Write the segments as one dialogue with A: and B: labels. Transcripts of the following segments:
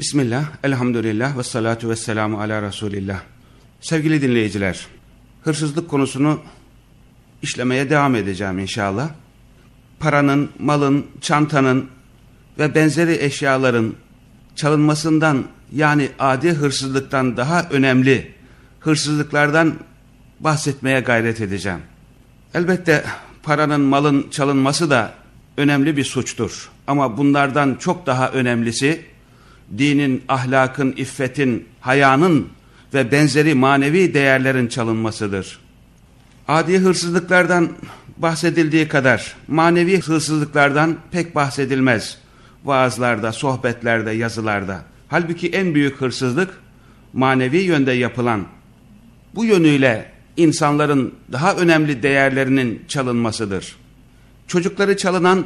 A: Bismillah, elhamdülillah ve salatu ve selamu ala Resulillah. Sevgili dinleyiciler, hırsızlık konusunu işlemeye devam edeceğim inşallah. Paranın, malın, çantanın ve benzeri eşyaların çalınmasından yani adi hırsızlıktan daha önemli hırsızlıklardan bahsetmeye gayret edeceğim. Elbette paranın, malın çalınması da önemli bir suçtur. Ama bunlardan çok daha önemlisi dinin, ahlakın, iffetin, hayanın ve benzeri manevi değerlerin çalınmasıdır. Adi hırsızlıklardan bahsedildiği kadar manevi hırsızlıklardan pek bahsedilmez. Vaazlarda, sohbetlerde, yazılarda. Halbuki en büyük hırsızlık manevi yönde yapılan, bu yönüyle insanların daha önemli değerlerinin çalınmasıdır. Çocukları çalınan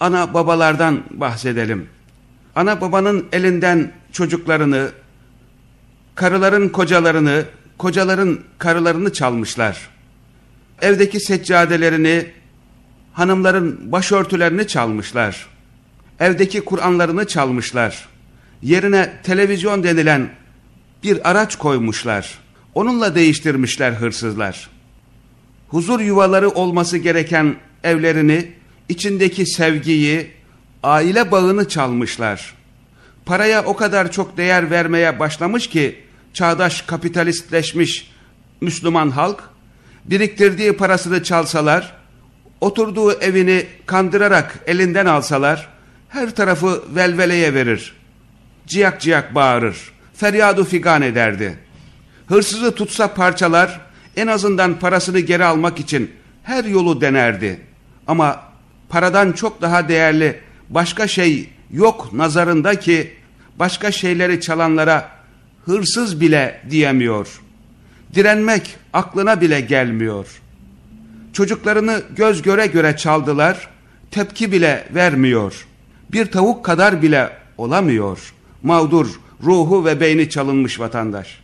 A: ana babalardan bahsedelim. Ana babanın elinden çocuklarını, karıların kocalarını, kocaların karılarını çalmışlar. Evdeki seccadelerini, hanımların başörtülerini çalmışlar. Evdeki Kur'anlarını çalmışlar. Yerine televizyon denilen bir araç koymuşlar. Onunla değiştirmişler hırsızlar. Huzur yuvaları olması gereken evlerini, içindeki sevgiyi, aile bağını çalmışlar. Paraya o kadar çok değer vermeye başlamış ki çağdaş kapitalistleşmiş Müslüman halk biriktirdiği parasını çalsalar, oturduğu evini kandırarak elinden alsalar her tarafı velveleye verir. Ciyak ciyak bağırır, feryadu figan ederdi. Hırsızı tutsa parçalar en azından parasını geri almak için her yolu denerdi. Ama paradan çok daha değerli başka şey yok nazarında ki başka şeyleri çalanlara hırsız bile diyemiyor. Direnmek aklına bile gelmiyor. Çocuklarını göz göre göre çaldılar, tepki bile vermiyor. Bir tavuk kadar bile olamıyor. Mağdur, ruhu ve beyni çalınmış vatandaş.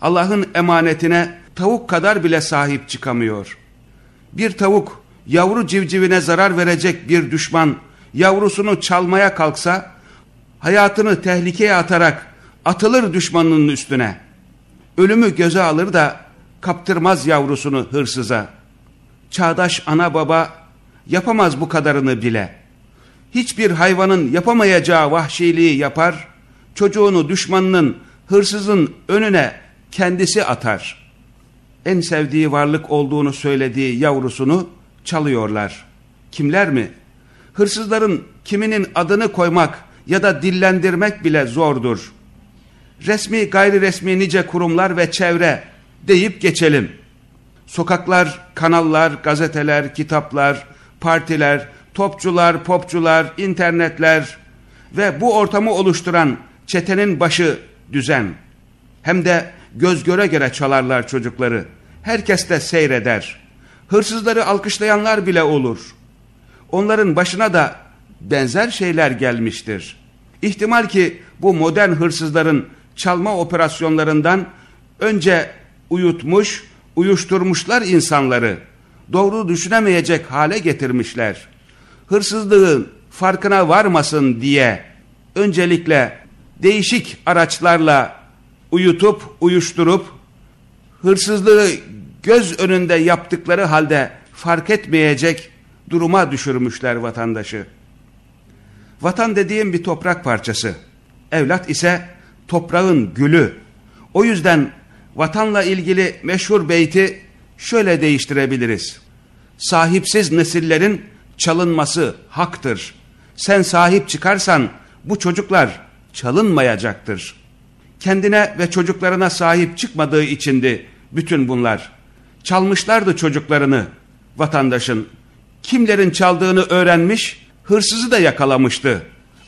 A: Allah'ın emanetine tavuk kadar bile sahip çıkamıyor. Bir tavuk yavru civcivine zarar verecek bir düşman yavrusunu çalmaya kalksa hayatını tehlikeye atarak atılır düşmanının üstüne. Ölümü göze alır da kaptırmaz yavrusunu hırsıza. Çağdaş ana baba yapamaz bu kadarını bile. Hiçbir hayvanın yapamayacağı vahşiliği yapar, çocuğunu düşmanının, hırsızın önüne kendisi atar. En sevdiği varlık olduğunu söylediği yavrusunu çalıyorlar. Kimler mi? Hırsızların kiminin adını koymak ya da dillendirmek bile zordur. Resmi gayri resmi nice kurumlar ve çevre deyip geçelim. Sokaklar, kanallar, gazeteler, kitaplar, partiler, topçular, popçular, internetler ve bu ortamı oluşturan çetenin başı düzen. Hem de göz göre göre çalarlar çocukları. Herkes de seyreder. Hırsızları alkışlayanlar bile olur. Onların başına da benzer şeyler gelmiştir. İhtimal ki bu modern hırsızların çalma operasyonlarından önce uyutmuş, uyuşturmuşlar insanları. Doğru düşünemeyecek hale getirmişler. Hırsızlığın farkına varmasın diye öncelikle değişik araçlarla uyutup, uyuşturup, hırsızlığı göz önünde yaptıkları halde fark etmeyecek duruma düşürmüşler vatandaşı. Vatan dediğim bir toprak parçası. Evlat ise toprağın gülü. O yüzden vatanla ilgili meşhur beyti şöyle değiştirebiliriz. Sahipsiz nesillerin çalınması haktır. Sen sahip çıkarsan bu çocuklar çalınmayacaktır. Kendine ve çocuklarına sahip çıkmadığı içindi bütün bunlar. Çalmışlardı çocuklarını vatandaşın. Kimlerin çaldığını öğrenmiş, hırsızı da yakalamıştı.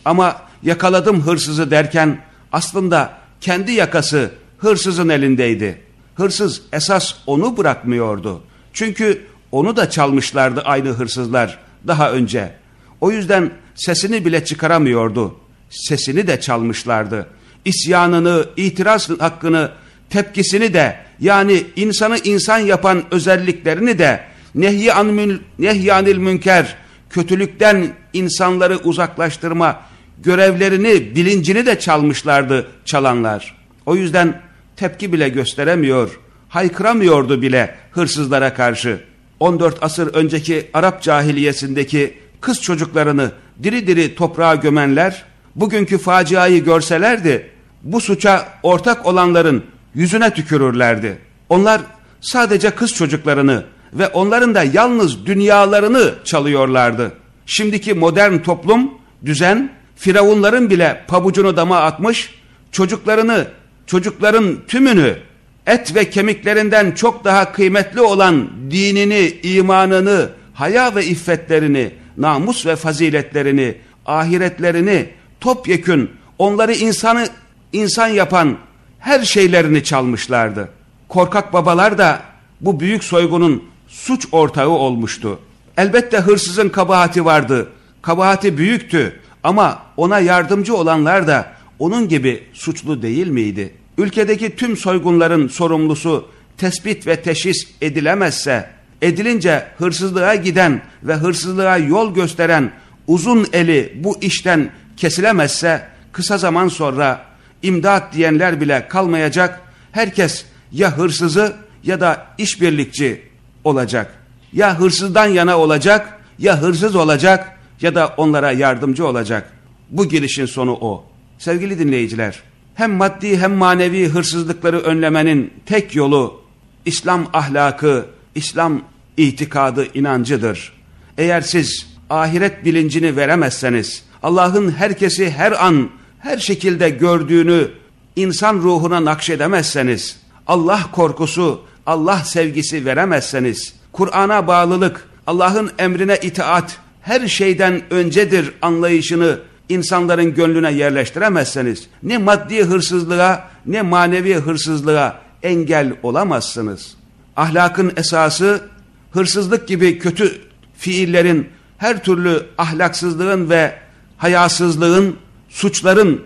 A: Ama yakaladım hırsızı derken aslında kendi yakası hırsızın elindeydi. Hırsız esas onu bırakmıyordu. Çünkü onu da çalmışlardı aynı hırsızlar daha önce. O yüzden sesini bile çıkaramıyordu. Sesini de çalmışlardı. İsyanını, itiraz hakkını, tepkisini de yani insanı insan yapan özelliklerini de nehyanil münker, kötülükten insanları uzaklaştırma görevlerini, bilincini de çalmışlardı çalanlar. O yüzden tepki bile gösteremiyor, haykıramıyordu bile hırsızlara karşı. 14 asır önceki Arap cahiliyesindeki kız çocuklarını diri diri toprağa gömenler, bugünkü faciayı görselerdi, bu suça ortak olanların yüzüne tükürürlerdi. Onlar sadece kız çocuklarını ve onların da yalnız dünyalarını çalıyorlardı. Şimdiki modern toplum, düzen, firavunların bile pabucunu dama atmış, çocuklarını, çocukların tümünü et ve kemiklerinden çok daha kıymetli olan dinini, imanını, haya ve iffetlerini, namus ve faziletlerini, ahiretlerini topyekün onları insanı insan yapan her şeylerini çalmışlardı. Korkak babalar da bu büyük soygunun suç ortağı olmuştu. Elbette hırsızın kabahati vardı. Kabahati büyüktü ama ona yardımcı olanlar da onun gibi suçlu değil miydi? Ülkedeki tüm soygunların sorumlusu tespit ve teşhis edilemezse, edilince hırsızlığa giden ve hırsızlığa yol gösteren uzun eli bu işten kesilemezse kısa zaman sonra imdat diyenler bile kalmayacak. Herkes ya hırsızı ya da işbirlikçi olacak. Ya hırsızdan yana olacak ya hırsız olacak ya da onlara yardımcı olacak. Bu girişin sonu o. Sevgili dinleyiciler, hem maddi hem manevi hırsızlıkları önlemenin tek yolu İslam ahlakı, İslam itikadı, inancıdır. Eğer siz ahiret bilincini veremezseniz, Allah'ın herkesi her an, her şekilde gördüğünü insan ruhuna nakşedemezseniz, Allah korkusu, Allah sevgisi veremezseniz, Kur'an'a bağlılık, Allah'ın emrine itaat her şeyden öncedir anlayışını insanların gönlüne yerleştiremezseniz ne maddi hırsızlığa ne manevi hırsızlığa engel olamazsınız. Ahlakın esası hırsızlık gibi kötü fiillerin her türlü ahlaksızlığın ve hayasızlığın, suçların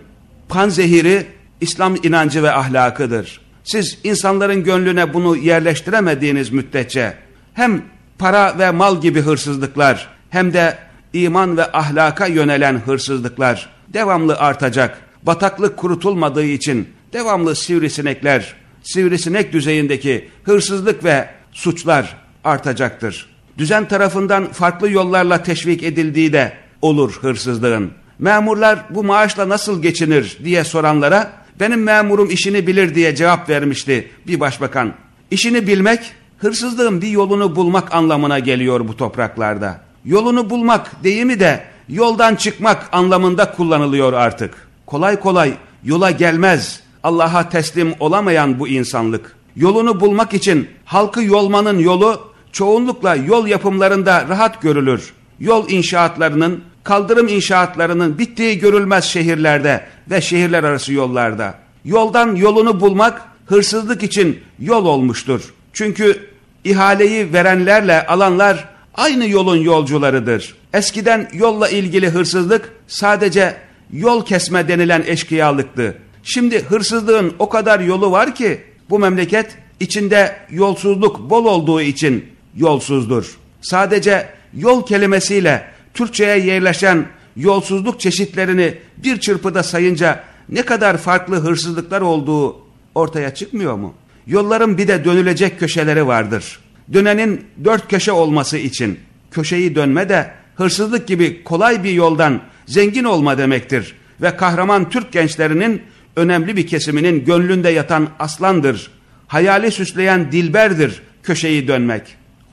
A: panzehiri İslam inancı ve ahlakıdır. Siz insanların gönlüne bunu yerleştiremediğiniz müddetçe hem para ve mal gibi hırsızlıklar hem de iman ve ahlaka yönelen hırsızlıklar devamlı artacak. Bataklık kurutulmadığı için devamlı sivrisinekler, sivrisinek düzeyindeki hırsızlık ve suçlar artacaktır. Düzen tarafından farklı yollarla teşvik edildiği de olur hırsızlığın. Memurlar bu maaşla nasıl geçinir diye soranlara benim memurum işini bilir diye cevap vermişti bir başbakan. İşini bilmek hırsızlığın bir yolunu bulmak anlamına geliyor bu topraklarda. Yolunu bulmak deyimi de yoldan çıkmak anlamında kullanılıyor artık. Kolay kolay yola gelmez Allah'a teslim olamayan bu insanlık. Yolunu bulmak için halkı yolmanın yolu çoğunlukla yol yapımlarında rahat görülür. Yol inşaatlarının, kaldırım inşaatlarının bittiği görülmez şehirlerde ve şehirler arası yollarda. Yoldan yolunu bulmak hırsızlık için yol olmuştur. Çünkü ihaleyi verenlerle alanlar aynı yolun yolcularıdır. Eskiden yolla ilgili hırsızlık sadece yol kesme denilen eşkıyalıktı. Şimdi hırsızlığın o kadar yolu var ki bu memleket içinde yolsuzluk bol olduğu için yolsuzdur. Sadece yol kelimesiyle Türkçe'ye yerleşen yolsuzluk çeşitlerini bir çırpıda sayınca ne kadar farklı hırsızlıklar olduğu ortaya çıkmıyor mu? Yolların bir de dönülecek köşeleri vardır. Dönenin dört köşe olması için köşeyi dönme de hırsızlık gibi kolay bir yoldan zengin olma demektir. Ve kahraman Türk gençlerinin önemli bir kesiminin gönlünde yatan aslandır. Hayali süsleyen dilberdir köşeyi dönmek.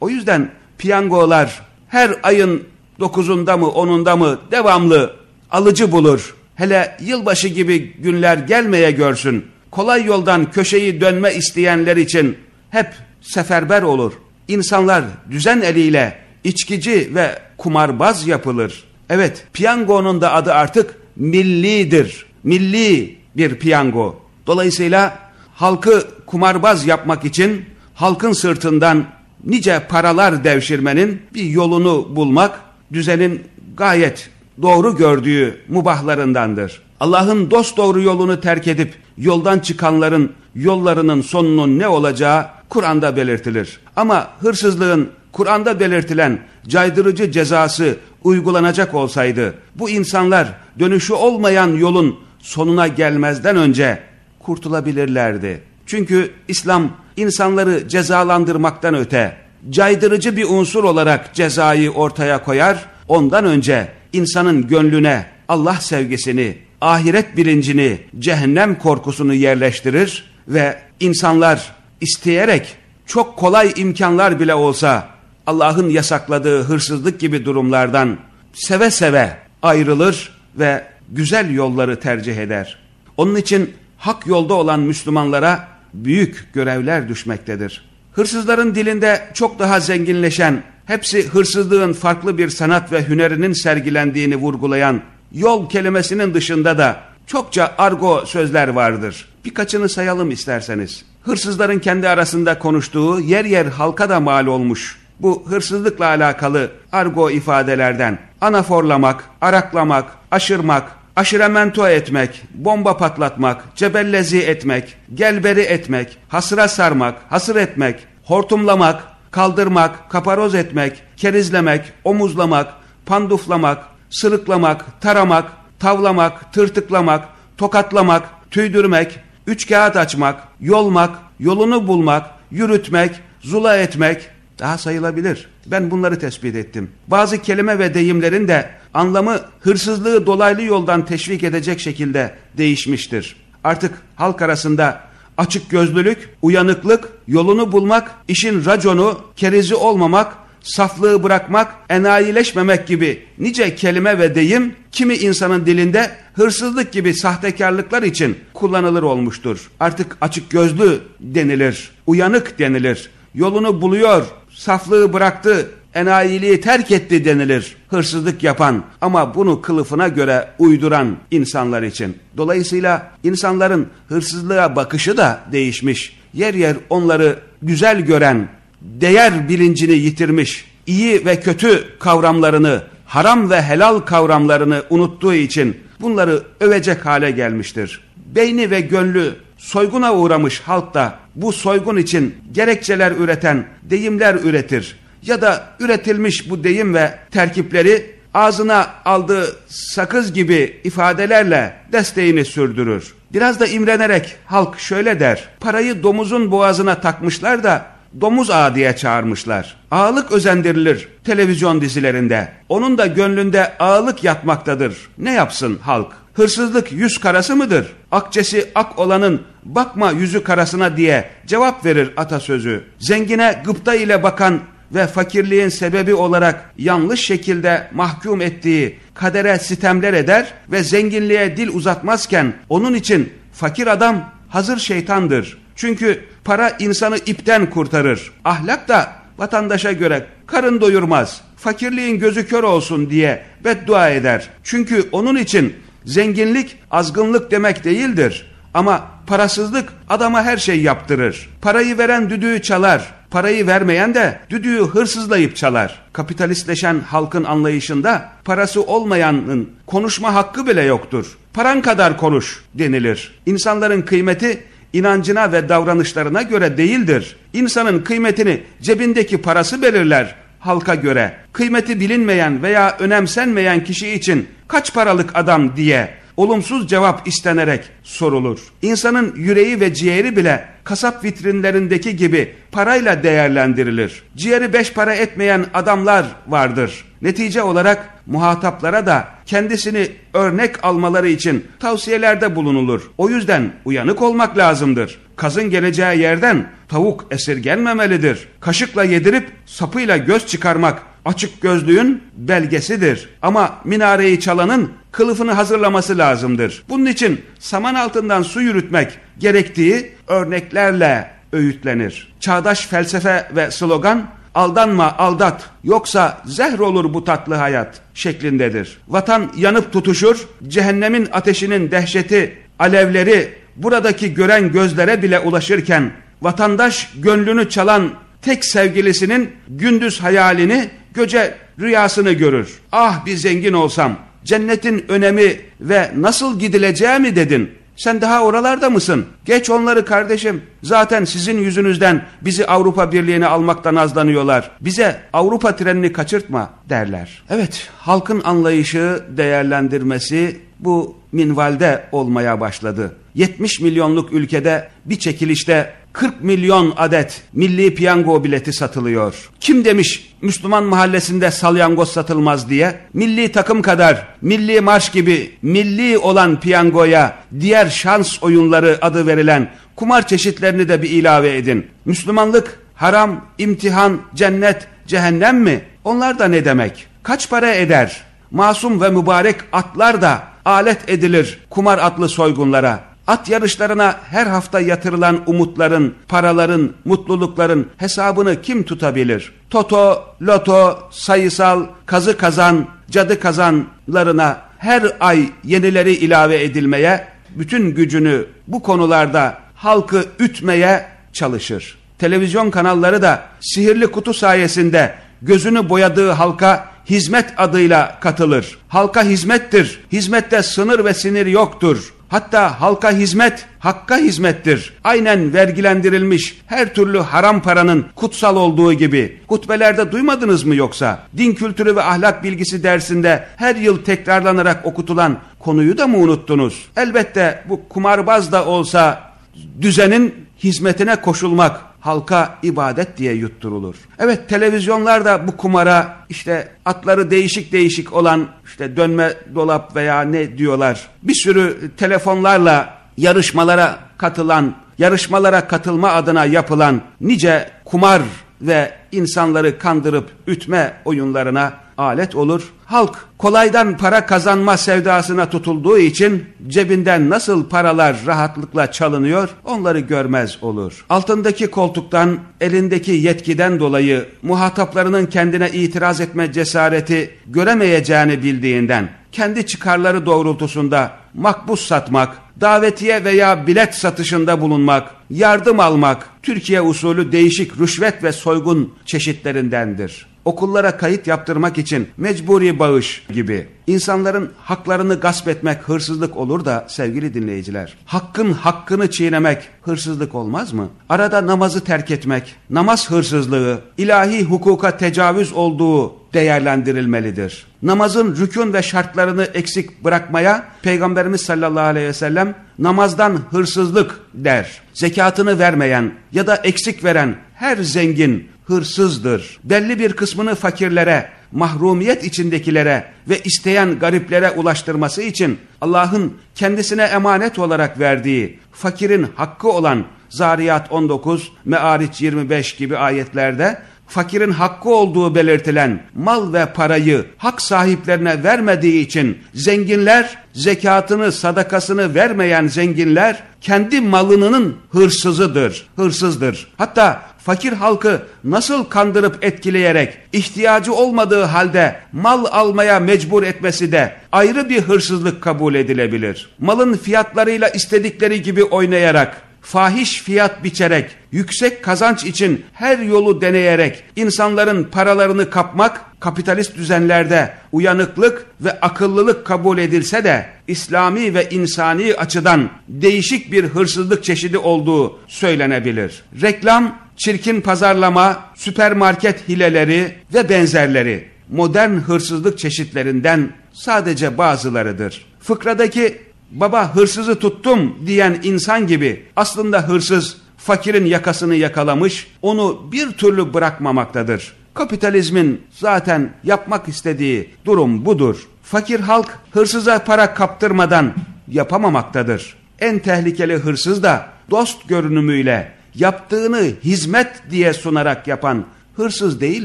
A: O yüzden piyangolar her ayın dokuzunda mı onunda mı devamlı alıcı bulur. Hele yılbaşı gibi günler gelmeye görsün. Kolay yoldan köşeyi dönme isteyenler için hep seferber olur. İnsanlar düzen eliyle içkici ve kumarbaz yapılır. Evet piyangonun da adı artık millidir. Milli bir piyango. Dolayısıyla halkı kumarbaz yapmak için halkın sırtından nice paralar devşirmenin bir yolunu bulmak düzenin gayet doğru gördüğü mubahlarındandır. Allah'ın dost doğru yolunu terk edip yoldan çıkanların yollarının sonunun ne olacağı Kur'an'da belirtilir. Ama hırsızlığın Kur'an'da belirtilen caydırıcı cezası uygulanacak olsaydı bu insanlar dönüşü olmayan yolun sonuna gelmezden önce kurtulabilirlerdi. Çünkü İslam insanları cezalandırmaktan öte caydırıcı bir unsur olarak cezayı ortaya koyar, ondan önce insanın gönlüne Allah sevgisini, ahiret bilincini, cehennem korkusunu yerleştirir ve insanlar isteyerek çok kolay imkanlar bile olsa Allah'ın yasakladığı hırsızlık gibi durumlardan seve seve ayrılır ve güzel yolları tercih eder. Onun için hak yolda olan Müslümanlara büyük görevler düşmektedir. Hırsızların dilinde çok daha zenginleşen, hepsi hırsızlığın farklı bir sanat ve hünerinin sergilendiğini vurgulayan yol kelimesinin dışında da çokça argo sözler vardır. Birkaçını sayalım isterseniz. Hırsızların kendi arasında konuştuğu yer yer halka da mal olmuş. Bu hırsızlıkla alakalı argo ifadelerden anaforlamak, araklamak, aşırmak, aşıremento etmek, bomba patlatmak, cebellezi etmek, gelberi etmek, hasıra sarmak, hasır etmek, hortumlamak, kaldırmak, kaparoz etmek, kerizlemek, omuzlamak, panduflamak, sırıklamak, taramak, tavlamak, tırtıklamak, tokatlamak, tüydürmek, üç kağıt açmak, yolmak, yolunu bulmak, yürütmek, zula etmek daha sayılabilir. Ben bunları tespit ettim. Bazı kelime ve deyimlerin de anlamı hırsızlığı dolaylı yoldan teşvik edecek şekilde değişmiştir. Artık halk arasında açık gözlülük, uyanıklık, yolunu bulmak, işin raconu, kerizi olmamak, saflığı bırakmak, enayileşmemek gibi nice kelime ve deyim kimi insanın dilinde hırsızlık gibi sahtekarlıklar için kullanılır olmuştur. Artık açık gözlü denilir, uyanık denilir, yolunu buluyor, saflığı bıraktı, enayiliği terk etti denilir hırsızlık yapan ama bunu kılıfına göre uyduran insanlar için. Dolayısıyla insanların hırsızlığa bakışı da değişmiş. Yer yer onları güzel gören, değer bilincini yitirmiş, iyi ve kötü kavramlarını, haram ve helal kavramlarını unuttuğu için bunları övecek hale gelmiştir. Beyni ve gönlü soyguna uğramış halk da bu soygun için gerekçeler üreten deyimler üretir. Ya da üretilmiş bu deyim ve terkipleri ağzına aldığı sakız gibi ifadelerle desteğini sürdürür. Biraz da imrenerek halk şöyle der, parayı domuzun boğazına takmışlar da domuz ağa diye çağırmışlar. Ağalık özendirilir televizyon dizilerinde. Onun da gönlünde ağalık yatmaktadır. Ne yapsın halk? Hırsızlık yüz karası mıdır? Akçesi ak olanın bakma yüzü karasına diye cevap verir atasözü. Zengine gıpta ile bakan ve fakirliğin sebebi olarak yanlış şekilde mahkum ettiği kadere sitemler eder ve zenginliğe dil uzatmazken onun için fakir adam hazır şeytandır. Çünkü para insanı ipten kurtarır. Ahlak da vatandaşa göre karın doyurmaz. Fakirliğin gözü kör olsun diye beddua eder. Çünkü onun için zenginlik azgınlık demek değildir. Ama parasızlık adama her şey yaptırır. Parayı veren düdüğü çalar. Parayı vermeyen de düdüğü hırsızlayıp çalar. Kapitalistleşen halkın anlayışında parası olmayanın konuşma hakkı bile yoktur. Paran kadar konuş denilir. İnsanların kıymeti inancına ve davranışlarına göre değildir. İnsanın kıymetini cebindeki parası belirler halka göre. Kıymeti bilinmeyen veya önemsenmeyen kişi için kaç paralık adam diye olumsuz cevap istenerek sorulur. İnsanın yüreği ve ciğeri bile kasap vitrinlerindeki gibi parayla değerlendirilir. Ciğeri beş para etmeyen adamlar vardır. Netice olarak muhataplara da kendisini örnek almaları için tavsiyelerde bulunulur. O yüzden uyanık olmak lazımdır. Kazın geleceği yerden tavuk esirgenmemelidir. Kaşıkla yedirip sapıyla göz çıkarmak açık gözlüğün belgesidir. Ama minareyi çalanın kılıfını hazırlaması lazımdır. Bunun için saman altından su yürütmek gerektiği örneklerle öğütlenir. Çağdaş felsefe ve slogan aldanma aldat yoksa zehr olur bu tatlı hayat şeklindedir. Vatan yanıp tutuşur, cehennemin ateşinin dehşeti, alevleri buradaki gören gözlere bile ulaşırken vatandaş gönlünü çalan tek sevgilisinin gündüz hayalini göce rüyasını görür. Ah bir zengin olsam cennetin önemi ve nasıl gidileceği mi dedin? Sen daha oralarda mısın? Geç onları kardeşim. Zaten sizin yüzünüzden bizi Avrupa Birliği'ne almaktan azlanıyorlar. Bize Avrupa trenini kaçırtma derler. Evet halkın anlayışı, değerlendirmesi bu minvalde olmaya başladı. 70 milyonluk ülkede bir çekilişte 40 milyon adet milli piyango bileti satılıyor. Kim demiş Müslüman mahallesinde salyangoz satılmaz diye? Milli takım kadar, milli marş gibi milli olan piyangoya diğer şans oyunları adı verilen kumar çeşitlerini de bir ilave edin. Müslümanlık haram, imtihan, cennet, cehennem mi? Onlar da ne demek? Kaç para eder? Masum ve mübarek atlar da alet edilir kumar atlı soygunlara. At yarışlarına her hafta yatırılan umutların, paraların, mutlulukların hesabını kim tutabilir? Toto, loto, sayısal, kazı kazan, cadı kazanlarına her ay yenileri ilave edilmeye, bütün gücünü bu konularda halkı ütmeye çalışır. Televizyon kanalları da sihirli kutu sayesinde gözünü boyadığı halka hizmet adıyla katılır. Halka hizmettir. Hizmette sınır ve sinir yoktur. Hatta halka hizmet, hakka hizmettir. Aynen vergilendirilmiş her türlü haram paranın kutsal olduğu gibi. Kutbelerde duymadınız mı yoksa? Din kültürü ve ahlak bilgisi dersinde her yıl tekrarlanarak okutulan konuyu da mı unuttunuz? Elbette bu kumarbaz da olsa düzenin hizmetine koşulmak halka ibadet diye yutturulur. Evet televizyonlarda bu kumara işte atları değişik değişik olan işte dönme dolap veya ne diyorlar bir sürü telefonlarla yarışmalara katılan yarışmalara katılma adına yapılan nice kumar ve insanları kandırıp ütme oyunlarına alet olur. Halk kolaydan para kazanma sevdasına tutulduğu için cebinden nasıl paralar rahatlıkla çalınıyor onları görmez olur. Altındaki koltuktan elindeki yetkiden dolayı muhataplarının kendine itiraz etme cesareti göremeyeceğini bildiğinden kendi çıkarları doğrultusunda makbuz satmak, davetiye veya bilet satışında bulunmak, yardım almak Türkiye usulü değişik rüşvet ve soygun çeşitlerindendir okullara kayıt yaptırmak için mecburi bağış gibi insanların haklarını gasp etmek hırsızlık olur da sevgili dinleyiciler. Hakkın hakkını çiğnemek hırsızlık olmaz mı? Arada namazı terk etmek, namaz hırsızlığı, ilahi hukuka tecavüz olduğu değerlendirilmelidir. Namazın rükün ve şartlarını eksik bırakmaya Peygamberimiz sallallahu aleyhi ve sellem namazdan hırsızlık der. Zekatını vermeyen ya da eksik veren her zengin hırsızdır. Belli bir kısmını fakirlere, mahrumiyet içindekilere ve isteyen gariplere ulaştırması için Allah'ın kendisine emanet olarak verdiği fakirin hakkı olan Zariyat 19, Meariç 25 gibi ayetlerde fakirin hakkı olduğu belirtilen mal ve parayı hak sahiplerine vermediği için zenginler zekatını sadakasını vermeyen zenginler kendi malının hırsızıdır, hırsızdır. Hatta fakir halkı nasıl kandırıp etkileyerek ihtiyacı olmadığı halde mal almaya mecbur etmesi de ayrı bir hırsızlık kabul edilebilir. Malın fiyatlarıyla istedikleri gibi oynayarak fahiş fiyat biçerek, yüksek kazanç için her yolu deneyerek insanların paralarını kapmak kapitalist düzenlerde uyanıklık ve akıllılık kabul edilse de İslami ve insani açıdan değişik bir hırsızlık çeşidi olduğu söylenebilir. Reklam, çirkin pazarlama, süpermarket hileleri ve benzerleri modern hırsızlık çeşitlerinden sadece bazılarıdır. Fıkradaki baba hırsızı tuttum diyen insan gibi aslında hırsız fakirin yakasını yakalamış onu bir türlü bırakmamaktadır. Kapitalizmin zaten yapmak istediği durum budur. Fakir halk hırsıza para kaptırmadan yapamamaktadır. En tehlikeli hırsız da dost görünümüyle yaptığını hizmet diye sunarak yapan hırsız değil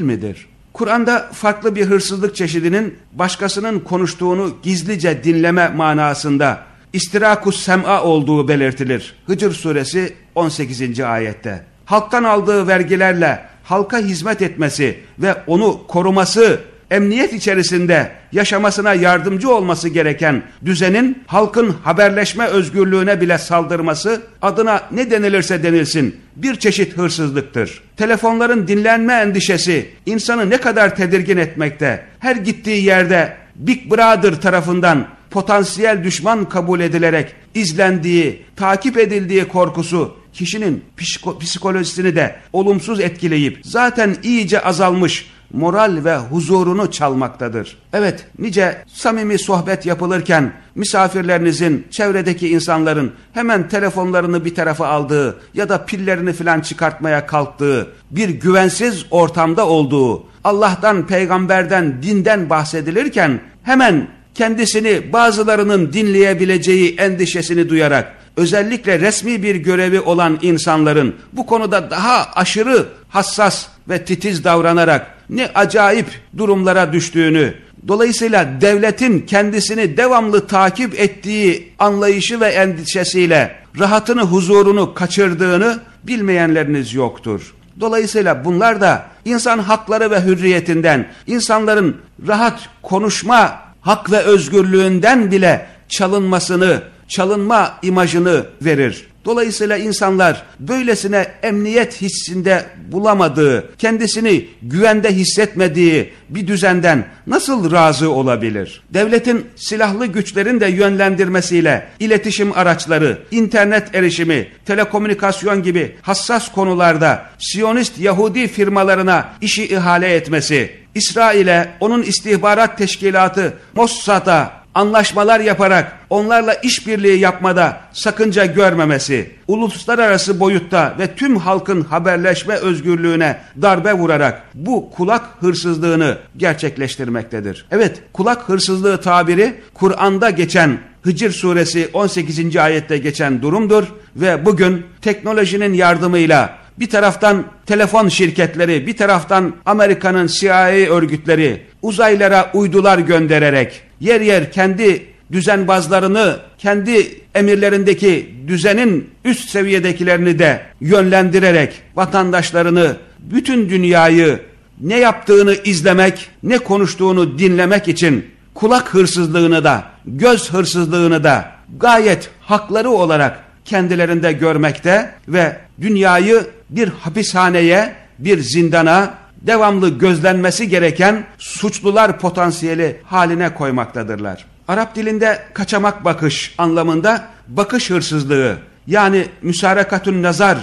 A: midir? Kur'an'da farklı bir hırsızlık çeşidinin başkasının konuştuğunu gizlice dinleme manasında istirakus sem'a olduğu belirtilir. Hıcır suresi 18. ayette. Halktan aldığı vergilerle halka hizmet etmesi ve onu koruması, emniyet içerisinde yaşamasına yardımcı olması gereken düzenin halkın haberleşme özgürlüğüne bile saldırması adına ne denilirse denilsin bir çeşit hırsızlıktır. Telefonların dinlenme endişesi insanı ne kadar tedirgin etmekte. Her gittiği yerde Big Brother tarafından potansiyel düşman kabul edilerek izlendiği, takip edildiği korkusu kişinin psiko psikolojisini de olumsuz etkileyip zaten iyice azalmış moral ve huzurunu çalmaktadır. Evet, nice samimi sohbet yapılırken misafirlerinizin, çevredeki insanların hemen telefonlarını bir tarafa aldığı ya da pillerini filan çıkartmaya kalktığı, bir güvensiz ortamda olduğu, Allah'tan, peygamberden, dinden bahsedilirken hemen kendisini bazılarının dinleyebileceği endişesini duyarak özellikle resmi bir görevi olan insanların bu konuda daha aşırı hassas ve titiz davranarak ne acayip durumlara düştüğünü, dolayısıyla devletin kendisini devamlı takip ettiği anlayışı ve endişesiyle rahatını, huzurunu kaçırdığını bilmeyenleriniz yoktur. Dolayısıyla bunlar da insan hakları ve hürriyetinden, insanların rahat konuşma hak ve özgürlüğünden bile çalınmasını, çalınma imajını verir. Dolayısıyla insanlar böylesine emniyet hissinde bulamadığı, kendisini güvende hissetmediği bir düzenden nasıl razı olabilir? Devletin silahlı güçlerin de yönlendirmesiyle iletişim araçları, internet erişimi, telekomünikasyon gibi hassas konularda Siyonist Yahudi firmalarına işi ihale etmesi, İsrail'e onun istihbarat teşkilatı Mossad'a anlaşmalar yaparak onlarla işbirliği yapmada sakınca görmemesi, uluslararası boyutta ve tüm halkın haberleşme özgürlüğüne darbe vurarak bu kulak hırsızlığını gerçekleştirmektedir. Evet, kulak hırsızlığı tabiri Kur'an'da geçen Hicr suresi 18. ayette geçen durumdur ve bugün teknolojinin yardımıyla bir taraftan telefon şirketleri, bir taraftan Amerika'nın CIA örgütleri uzaylara uydular göndererek yer yer kendi düzenbazlarını, kendi emirlerindeki düzenin üst seviyedekilerini de yönlendirerek vatandaşlarını, bütün dünyayı ne yaptığını izlemek, ne konuştuğunu dinlemek için kulak hırsızlığını da, göz hırsızlığını da gayet hakları olarak kendilerinde görmekte ve dünyayı bir hapishaneye, bir zindana, devamlı gözlenmesi gereken suçlular potansiyeli haline koymaktadırlar. Arap dilinde kaçamak bakış anlamında bakış hırsızlığı yani müsarekatun nazar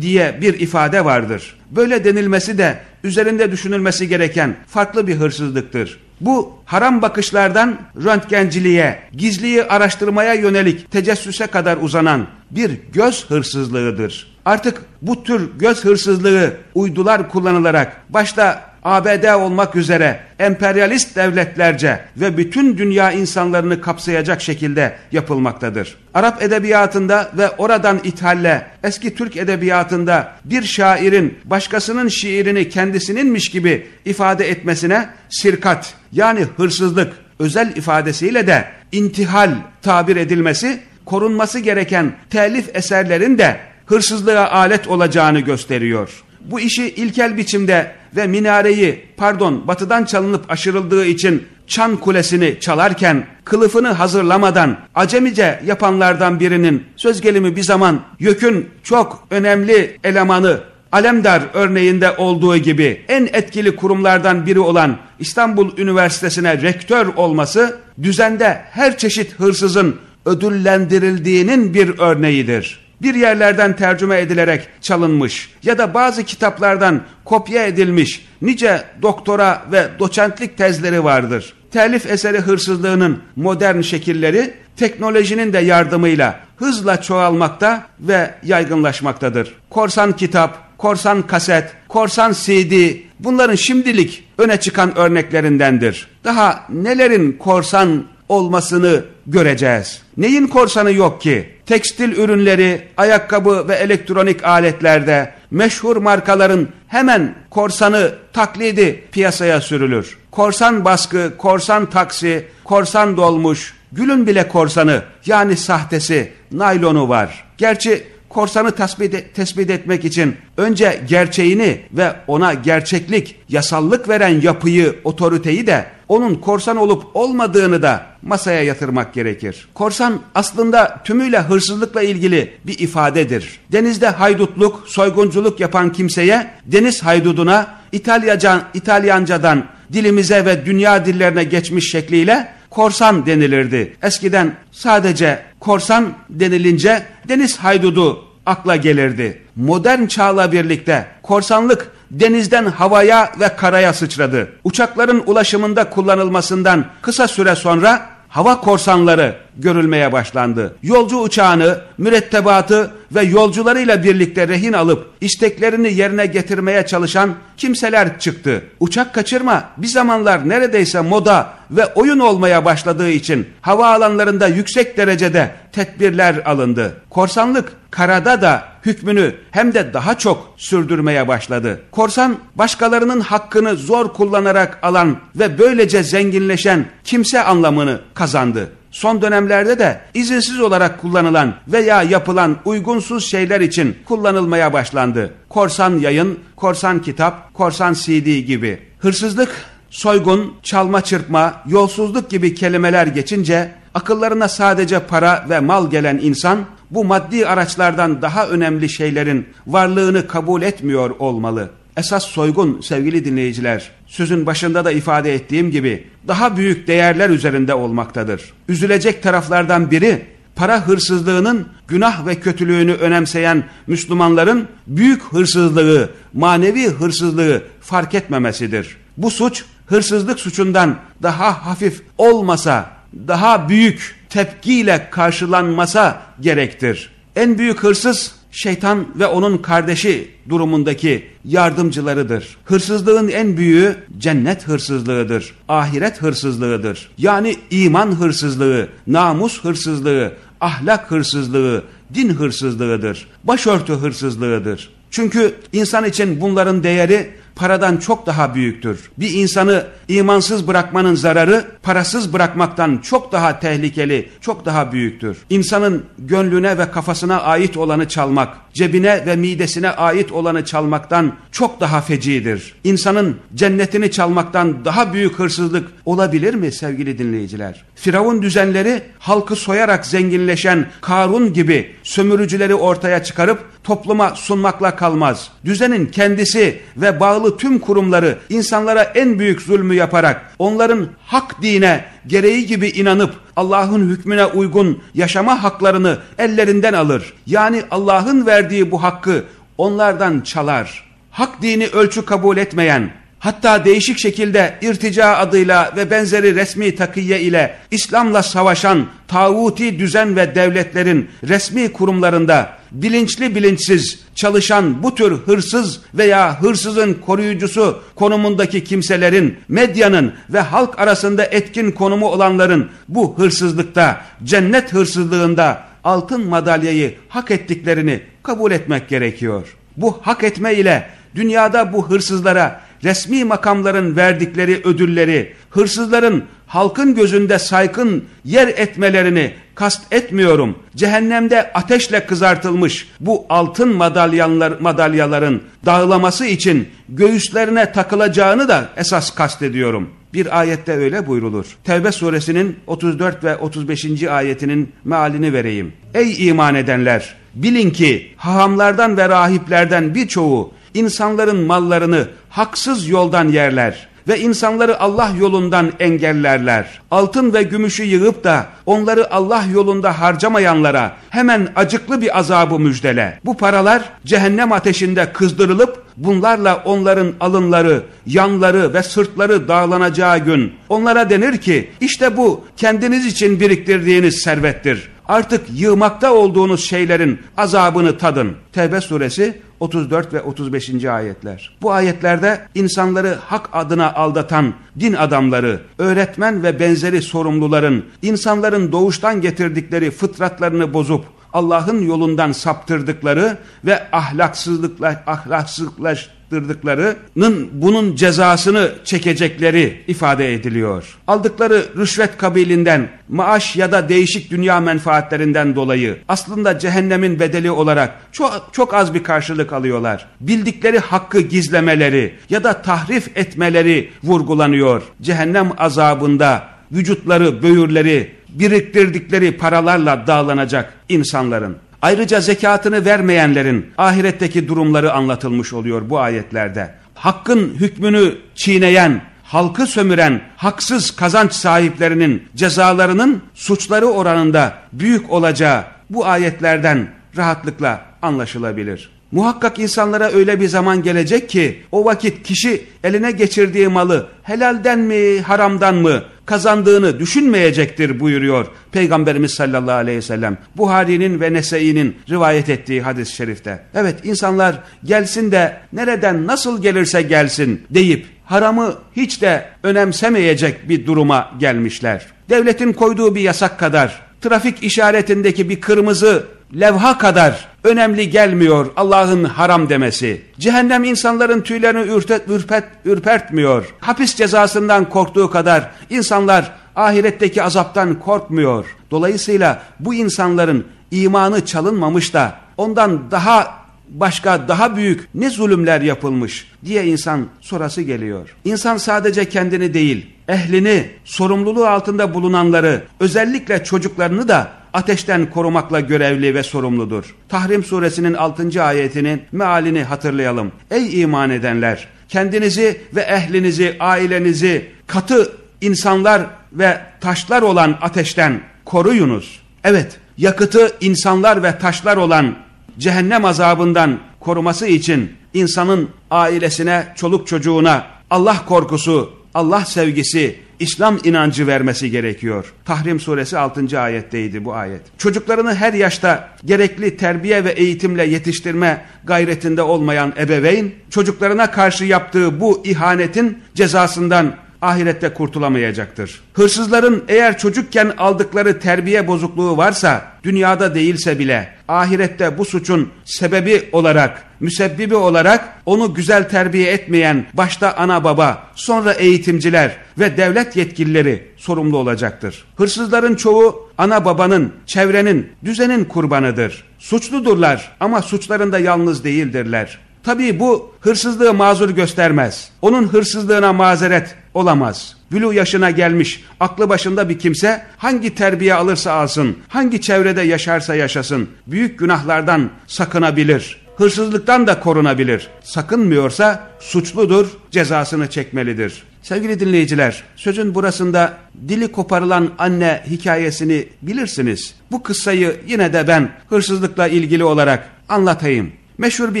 A: diye bir ifade vardır. Böyle denilmesi de üzerinde düşünülmesi gereken farklı bir hırsızlıktır. Bu haram bakışlardan röntgenciliğe, gizliyi araştırmaya yönelik tecessüse kadar uzanan bir göz hırsızlığıdır. Artık bu tür göz hırsızlığı uydular kullanılarak başta ABD olmak üzere emperyalist devletlerce ve bütün dünya insanlarını kapsayacak şekilde yapılmaktadır. Arap edebiyatında ve oradan ithalle eski Türk edebiyatında bir şairin başkasının şiirini kendisininmiş gibi ifade etmesine sirkat yani hırsızlık özel ifadesiyle de intihal tabir edilmesi korunması gereken telif eserlerin de hırsızlığa alet olacağını gösteriyor. Bu işi ilkel biçimde ve minareyi pardon batıdan çalınıp aşırıldığı için Çan Kulesi'ni çalarken kılıfını hazırlamadan acemice yapanlardan birinin söz gelimi bir zaman YÖK'ün çok önemli elemanı Alemdar örneğinde olduğu gibi en etkili kurumlardan biri olan İstanbul Üniversitesi'ne rektör olması düzende her çeşit hırsızın ödüllendirildiğinin bir örneğidir bir yerlerden tercüme edilerek çalınmış ya da bazı kitaplardan kopya edilmiş nice doktora ve doçentlik tezleri vardır. Telif eseri hırsızlığının modern şekilleri teknolojinin de yardımıyla hızla çoğalmakta ve yaygınlaşmaktadır. Korsan kitap, korsan kaset, korsan CD bunların şimdilik öne çıkan örneklerindendir. Daha nelerin korsan olmasını göreceğiz. Neyin korsanı yok ki? Tekstil ürünleri, ayakkabı ve elektronik aletlerde meşhur markaların hemen korsanı taklidi piyasaya sürülür. Korsan baskı, korsan taksi, korsan dolmuş, gülün bile korsanı yani sahtesi, naylonu var. Gerçi korsanı tespit, tespit etmek için önce gerçeğini ve ona gerçeklik, yasallık veren yapıyı, otoriteyi de onun korsan olup olmadığını da masaya yatırmak gerekir. Korsan aslında tümüyle hırsızlıkla ilgili bir ifadedir. Denizde haydutluk, soygunculuk yapan kimseye deniz hayduduna İtalyacan, İtalyancadan dilimize ve dünya dillerine geçmiş şekliyle korsan denilirdi. Eskiden sadece Korsan denilince deniz haydudu akla gelirdi. Modern çağla birlikte korsanlık denizden havaya ve karaya sıçradı. Uçakların ulaşımında kullanılmasından kısa süre sonra hava korsanları görülmeye başlandı. Yolcu uçağını, mürettebatı ve yolcularıyla birlikte rehin alıp isteklerini yerine getirmeye çalışan kimseler çıktı. Uçak kaçırma bir zamanlar neredeyse moda ve oyun olmaya başladığı için havaalanlarında yüksek derecede tedbirler alındı. Korsanlık karada da hükmünü hem de daha çok sürdürmeye başladı. Korsan başkalarının hakkını zor kullanarak alan ve böylece zenginleşen kimse anlamını kazandı. Son dönemlerde de izinsiz olarak kullanılan veya yapılan uygunsuz şeyler için kullanılmaya başlandı. Korsan yayın, korsan kitap, korsan CD gibi. Hırsızlık, soygun, çalma çırpma, yolsuzluk gibi kelimeler geçince akıllarına sadece para ve mal gelen insan bu maddi araçlardan daha önemli şeylerin varlığını kabul etmiyor olmalı. Esas soygun sevgili dinleyiciler, sözün başında da ifade ettiğim gibi daha büyük değerler üzerinde olmaktadır. Üzülecek taraflardan biri para hırsızlığının günah ve kötülüğünü önemseyen Müslümanların büyük hırsızlığı, manevi hırsızlığı fark etmemesidir. Bu suç hırsızlık suçundan daha hafif olmasa, daha büyük tepkiyle karşılanmasa gerektir. En büyük hırsız şeytan ve onun kardeşi durumundaki yardımcılarıdır. Hırsızlığın en büyüğü cennet hırsızlığıdır. Ahiret hırsızlığıdır. Yani iman hırsızlığı, namus hırsızlığı, ahlak hırsızlığı, din hırsızlığıdır. Başörtü hırsızlığıdır. Çünkü insan için bunların değeri paradan çok daha büyüktür. Bir insanı imansız bırakmanın zararı parasız bırakmaktan çok daha tehlikeli, çok daha büyüktür. İnsanın gönlüne ve kafasına ait olanı çalmak, cebine ve midesine ait olanı çalmaktan çok daha fecidir. İnsanın cennetini çalmaktan daha büyük hırsızlık olabilir mi sevgili dinleyiciler? Firavun düzenleri halkı soyarak zenginleşen Karun gibi sömürücüleri ortaya çıkarıp topluma sunmakla kalmaz. Düzenin kendisi ve bağlı tüm kurumları insanlara en büyük zulmü yaparak onların hak dine gereği gibi inanıp Allah'ın hükmüne uygun yaşama haklarını ellerinden alır. Yani Allah'ın verdiği bu hakkı onlardan çalar. Hak dini ölçü kabul etmeyen, hatta değişik şekilde irtica adıyla ve benzeri resmi takiye ile İslam'la savaşan tağuti düzen ve devletlerin resmi kurumlarında bilinçli bilinçsiz çalışan bu tür hırsız veya hırsızın koruyucusu konumundaki kimselerin, medyanın ve halk arasında etkin konumu olanların bu hırsızlıkta, cennet hırsızlığında altın madalyayı hak ettiklerini kabul etmek gerekiyor. Bu hak etme ile dünyada bu hırsızlara resmi makamların verdikleri ödülleri, hırsızların halkın gözünde saykın yer etmelerini kast etmiyorum. Cehennemde ateşle kızartılmış bu altın madalyanlar, madalyaların dağılaması için göğüslerine takılacağını da esas kast ediyorum. Bir ayette öyle buyrulur. Tevbe suresinin 34 ve 35. ayetinin mealini vereyim. Ey iman edenler! Bilin ki hahamlardan ve rahiplerden birçoğu insanların mallarını haksız yoldan yerler ve insanları Allah yolundan engellerler. Altın ve gümüşü yığıp da onları Allah yolunda harcamayanlara hemen acıklı bir azabı müjdele. Bu paralar cehennem ateşinde kızdırılıp bunlarla onların alınları, yanları ve sırtları dağlanacağı gün onlara denir ki işte bu kendiniz için biriktirdiğiniz servettir. Artık yığmakta olduğunuz şeylerin azabını tadın. Tevbe suresi 34 ve 35. ayetler. Bu ayetlerde insanları hak adına aldatan din adamları, öğretmen ve benzeri sorumluların insanların doğuştan getirdikleri fıtratlarını bozup Allah'ın yolundan saptırdıkları ve ahlaksızlıkla ahlaksızlaş yaptırdıklarının bunun cezasını çekecekleri ifade ediliyor. Aldıkları rüşvet kabilinden, maaş ya da değişik dünya menfaatlerinden dolayı aslında cehennemin bedeli olarak çok, çok az bir karşılık alıyorlar. Bildikleri hakkı gizlemeleri ya da tahrif etmeleri vurgulanıyor. Cehennem azabında vücutları, böğürleri, biriktirdikleri paralarla dağlanacak insanların. Ayrıca zekatını vermeyenlerin ahiretteki durumları anlatılmış oluyor bu ayetlerde. Hakkın hükmünü çiğneyen, halkı sömüren haksız kazanç sahiplerinin cezalarının suçları oranında büyük olacağı bu ayetlerden rahatlıkla anlaşılabilir. Muhakkak insanlara öyle bir zaman gelecek ki o vakit kişi eline geçirdiği malı helalden mi haramdan mı kazandığını düşünmeyecektir buyuruyor Peygamberimiz sallallahu aleyhi ve sellem. Buhari'nin ve Nese'inin rivayet ettiği hadis-i şerifte. Evet insanlar gelsin de nereden nasıl gelirse gelsin deyip haramı hiç de önemsemeyecek bir duruma gelmişler. Devletin koyduğu bir yasak kadar, trafik işaretindeki bir kırmızı levha kadar önemli gelmiyor Allah'ın haram demesi. Cehennem insanların tüylerini ürtet, ürpet, ürpertmiyor. Hapis cezasından korktuğu kadar insanlar ahiretteki azaptan korkmuyor. Dolayısıyla bu insanların imanı çalınmamış da ondan daha başka daha büyük ne zulümler yapılmış diye insan sorası geliyor. İnsan sadece kendini değil, ehlini, sorumluluğu altında bulunanları, özellikle çocuklarını da ateşten korumakla görevli ve sorumludur. Tahrim suresinin 6. ayetinin mealini hatırlayalım. Ey iman edenler! Kendinizi ve ehlinizi, ailenizi katı insanlar ve taşlar olan ateşten koruyunuz. Evet, yakıtı insanlar ve taşlar olan cehennem azabından koruması için insanın ailesine, çoluk çocuğuna Allah korkusu, Allah sevgisi, İslam inancı vermesi gerekiyor. Tahrim suresi 6. ayetteydi bu ayet. Çocuklarını her yaşta gerekli terbiye ve eğitimle yetiştirme gayretinde olmayan ebeveyn, çocuklarına karşı yaptığı bu ihanetin cezasından ahirette kurtulamayacaktır. Hırsızların eğer çocukken aldıkları terbiye bozukluğu varsa, dünyada değilse bile ahirette bu suçun sebebi olarak, müsebbibi olarak onu güzel terbiye etmeyen başta ana baba, sonra eğitimciler ve devlet yetkilileri sorumlu olacaktır. Hırsızların çoğu ana babanın, çevrenin, düzenin kurbanıdır. Suçludurlar ama suçlarında yalnız değildirler. Tabii bu hırsızlığı mazur göstermez. Onun hırsızlığına mazeret olamaz. Bülü yaşına gelmiş, aklı başında bir kimse hangi terbiye alırsa alsın, hangi çevrede yaşarsa yaşasın, büyük günahlardan sakınabilir. Hırsızlıktan da korunabilir. Sakınmıyorsa suçludur, cezasını çekmelidir. Sevgili dinleyiciler, sözün burasında dili koparılan anne hikayesini bilirsiniz. Bu kıssayı yine de ben hırsızlıkla ilgili olarak anlatayım meşhur bir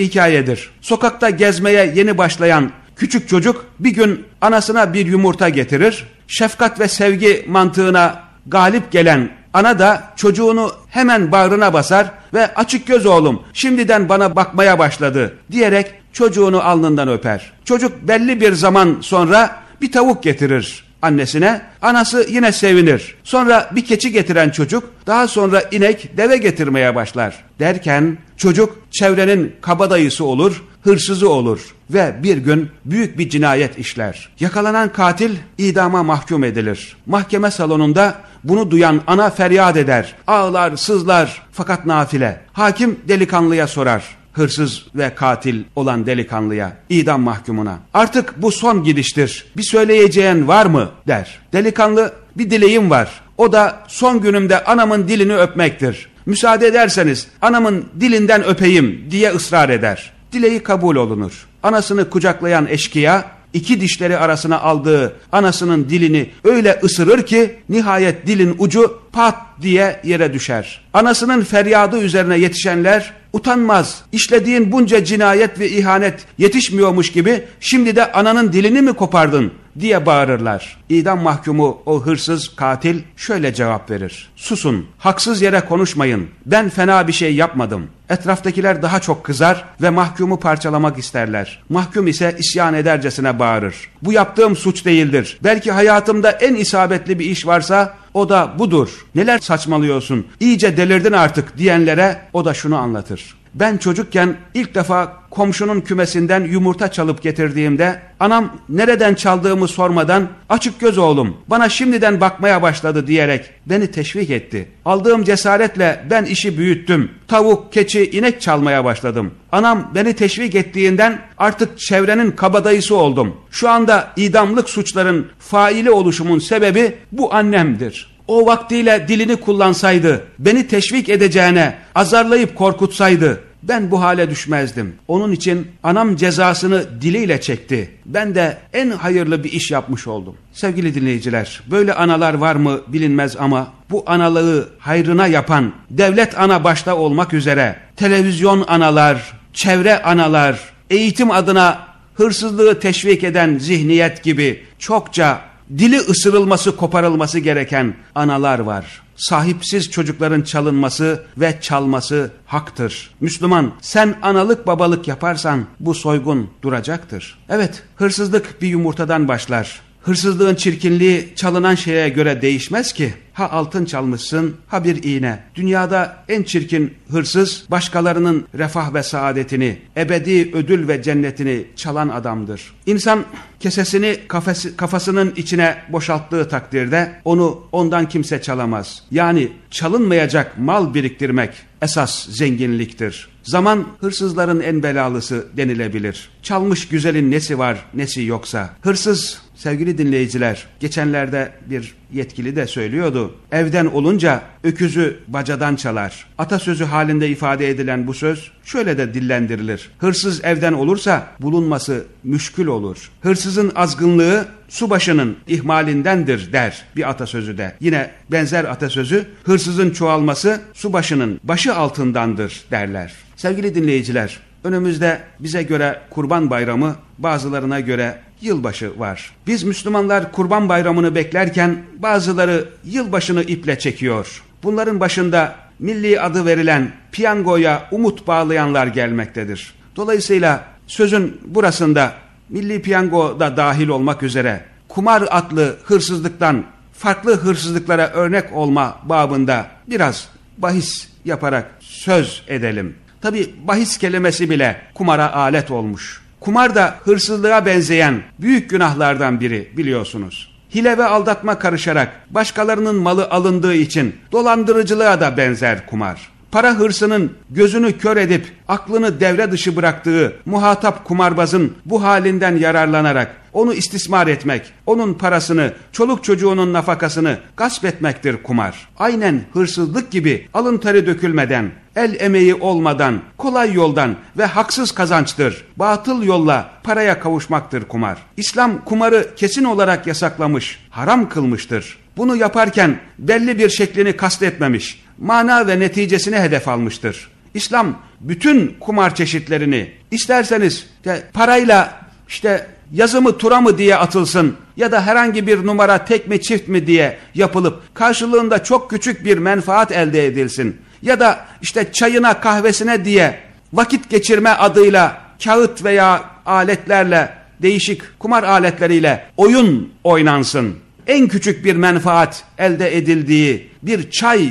A: hikayedir. Sokakta gezmeye yeni başlayan küçük çocuk bir gün anasına bir yumurta getirir. Şefkat ve sevgi mantığına galip gelen ana da çocuğunu hemen bağrına basar ve açık göz oğlum şimdiden bana bakmaya başladı diyerek çocuğunu alnından öper. Çocuk belli bir zaman sonra bir tavuk getirir annesine. Anası yine sevinir. Sonra bir keçi getiren çocuk daha sonra inek deve getirmeye başlar. Derken çocuk çevrenin kabadayısı olur, hırsızı olur ve bir gün büyük bir cinayet işler. Yakalanan katil idama mahkum edilir. Mahkeme salonunda bunu duyan ana feryat eder. Ağlar, sızlar fakat nafile. Hakim delikanlıya sorar hırsız ve katil olan delikanlıya, idam mahkumuna. Artık bu son gidiştir. Bir söyleyeceğin var mı? der. Delikanlı bir dileğim var. O da son günümde anamın dilini öpmektir. Müsaade ederseniz anamın dilinden öpeyim diye ısrar eder. Dileği kabul olunur. Anasını kucaklayan eşkıya iki dişleri arasına aldığı anasının dilini öyle ısırır ki nihayet dilin ucu pat diye yere düşer. Anasının feryadı üzerine yetişenler utanmaz. İşlediğin bunca cinayet ve ihanet yetişmiyormuş gibi şimdi de ananın dilini mi kopardın diye bağırırlar. İdam mahkumu o hırsız katil şöyle cevap verir. Susun, haksız yere konuşmayın. Ben fena bir şey yapmadım. Etraftakiler daha çok kızar ve mahkumu parçalamak isterler. Mahkum ise isyan edercesine bağırır. Bu yaptığım suç değildir. Belki hayatımda en isabetli bir iş varsa o da budur. Neler saçmalıyorsun? İyice delirdin artık diyenlere o da şunu anlatır. Ben çocukken ilk defa komşunun kümesinden yumurta çalıp getirdiğimde anam nereden çaldığımı sormadan açık göz oğlum bana şimdiden bakmaya başladı diyerek beni teşvik etti. Aldığım cesaretle ben işi büyüttüm. Tavuk, keçi, inek çalmaya başladım. Anam beni teşvik ettiğinden artık çevrenin kabadayısı oldum. Şu anda idamlık suçların faili oluşumun sebebi bu annemdir o vaktiyle dilini kullansaydı, beni teşvik edeceğine azarlayıp korkutsaydı, ben bu hale düşmezdim. Onun için anam cezasını diliyle çekti. Ben de en hayırlı bir iş yapmış oldum. Sevgili dinleyiciler, böyle analar var mı bilinmez ama bu analığı hayrına yapan devlet ana başta olmak üzere televizyon analar, çevre analar, eğitim adına hırsızlığı teşvik eden zihniyet gibi çokça dili ısırılması, koparılması gereken analar var. Sahipsiz çocukların çalınması ve çalması haktır. Müslüman sen analık babalık yaparsan bu soygun duracaktır. Evet hırsızlık bir yumurtadan başlar. Hırsızlığın çirkinliği çalınan şeye göre değişmez ki. Ha altın çalmışsın ha bir iğne. Dünyada en çirkin hırsız başkalarının refah ve saadetini, ebedi ödül ve cennetini çalan adamdır. İnsan kesesini kafesi, kafasının içine boşalttığı takdirde onu ondan kimse çalamaz. Yani çalınmayacak mal biriktirmek esas zenginliktir. Zaman hırsızların en belalısı denilebilir. Çalmış güzelin nesi var nesi yoksa. Hırsız sevgili dinleyiciler geçenlerde bir yetkili de söylüyordu. Evden olunca öküzü bacadan çalar. Atasözü halinde ifade edilen bu söz şöyle de dillendirilir. Hırsız evden olursa bulunması müşkül olur. Hırsızın azgınlığı subaşının ihmalindendir der bir atasözü de. Yine benzer atasözü hırsızın çoğalması subaşının başı altındandır derler. Sevgili dinleyiciler önümüzde bize göre kurban bayramı bazılarına göre yılbaşı var. Biz Müslümanlar kurban bayramını beklerken bazıları yılbaşını iple çekiyor. Bunların başında milli adı verilen piyangoya umut bağlayanlar gelmektedir. Dolayısıyla sözün burasında milli piyango da dahil olmak üzere kumar adlı hırsızlıktan farklı hırsızlıklara örnek olma babında biraz bahis yaparak söz edelim. Tabi bahis kelimesi bile kumara alet olmuş. Kumar da hırsızlığa benzeyen büyük günahlardan biri biliyorsunuz. Hile ve aldatma karışarak başkalarının malı alındığı için dolandırıcılığa da benzer kumar. Para hırsının gözünü kör edip aklını devre dışı bıraktığı muhatap kumarbazın bu halinden yararlanarak onu istismar etmek, onun parasını, çoluk çocuğunun nafakasını gasp etmektir kumar. Aynen hırsızlık gibi alın teri dökülmeden, el emeği olmadan, kolay yoldan ve haksız kazançtır. Batıl yolla paraya kavuşmaktır kumar. İslam kumarı kesin olarak yasaklamış, haram kılmıştır. Bunu yaparken belli bir şeklini kastetmemiş, mana ve neticesine hedef almıştır. İslam bütün kumar çeşitlerini isterseniz de parayla işte yazı mı tura mı diye atılsın ya da herhangi bir numara tek mi çift mi diye yapılıp karşılığında çok küçük bir menfaat elde edilsin. Ya da işte çayına kahvesine diye vakit geçirme adıyla kağıt veya aletlerle değişik kumar aletleriyle oyun oynansın. En küçük bir menfaat elde edildiği bir çay